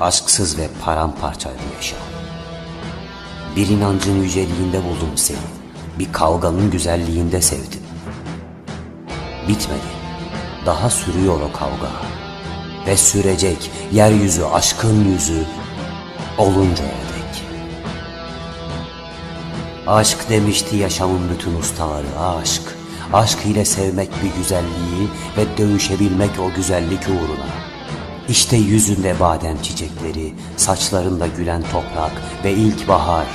aşksız ve paramparça bir yaşam. Bir inancın yüceliğinde buldum seni, bir kavganın güzelliğinde sevdim. Bitmedi, daha sürüyor o kavga. Ve sürecek yeryüzü aşkın yüzü oluncaya dek. Aşk demişti yaşamın bütün ustaları aşk. Aşk ile sevmek bir güzelliği ve dövüşebilmek o güzellik uğruna. İşte yüzünde badem çiçekleri, saçlarında gülen toprak ve ilkbahar.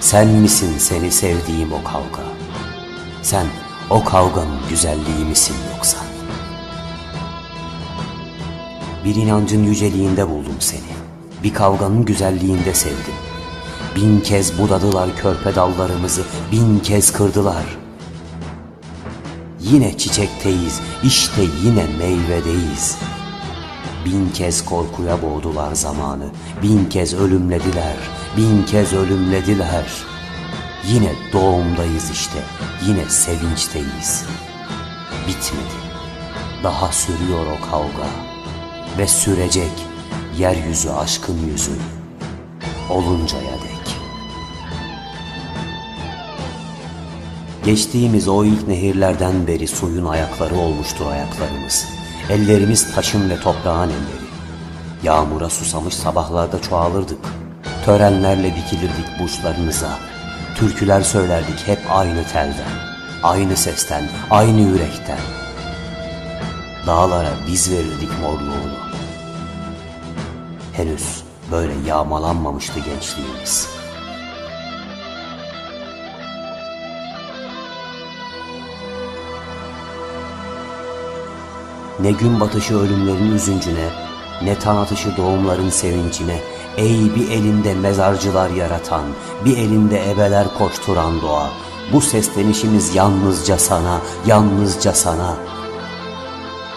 Sen misin seni sevdiğim o kavga? Sen o kavganın güzelliği misin yoksa? Bir inancın yüceliğinde buldum seni. Bir kavganın güzelliğinde sevdim. Bin kez budadılar körpe dallarımızı, bin kez kırdılar. Yine çiçekteyiz, işte yine meyvedeyiz. Bin kez korkuya boğdular zamanı, bin kez ölümlediler, bin kez ölümlediler. Yine doğumdayız işte, yine sevinçteyiz. Bitmedi, daha sürüyor o kavga ve sürecek yeryüzü aşkın yüzü oluncaya dek. Geçtiğimiz o ilk nehirlerden beri suyun ayakları olmuştur ayaklarımız. Ellerimiz taşın ve toprağın elleri. Yağmura susamış sabahlarda çoğalırdık. Törenlerle dikilirdik burçlarınıza. Türküler söylerdik hep aynı telden, aynı sesten, aynı yürekten. Dağlara biz verirdik morluğunu. Henüz böyle yağmalanmamıştı gençliğimiz. Ne gün batışı ölümlerin üzüncüne, ne tan atışı doğumların sevincine, ey bir elinde mezarcılar yaratan, bir elinde ebeler koşturan doğa, bu seslenişimiz yalnızca sana, yalnızca sana.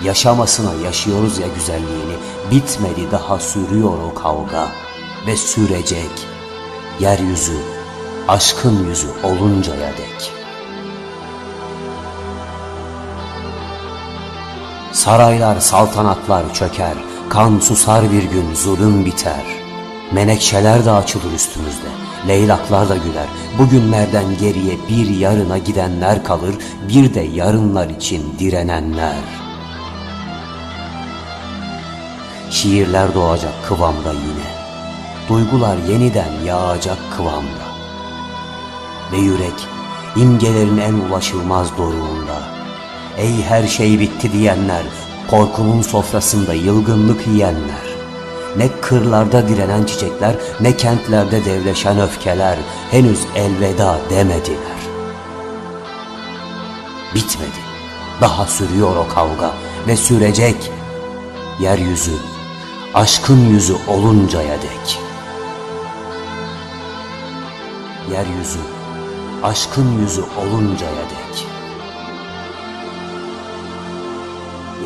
Yaşamasına yaşıyoruz ya güzelliğini, bitmedi daha sürüyor o kavga ve sürecek. Yeryüzü, aşkın yüzü oluncaya dek. Saraylar, saltanatlar çöker, kan susar bir gün, zulüm biter. Menekşeler de açılır üstümüzde, leylaklar da güler. Bugünlerden geriye bir yarına gidenler kalır, bir de yarınlar için direnenler. Şiirler doğacak kıvamda yine, duygular yeniden yağacak kıvamda. Ve yürek, imgelerin en ulaşılmaz doruğunda. Ey her şey bitti diyenler, korkunun sofrasında yılgınlık yiyenler. Ne kırlarda direnen çiçekler, ne kentlerde devleşen öfkeler henüz elveda demediler. Bitmedi, daha sürüyor o kavga ve sürecek. Yeryüzü, aşkın yüzü oluncaya dek. Yeryüzü, aşkın yüzü oluncaya dek.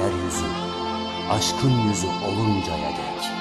Yeryüzü, aşkın yüzü oluncaya dek.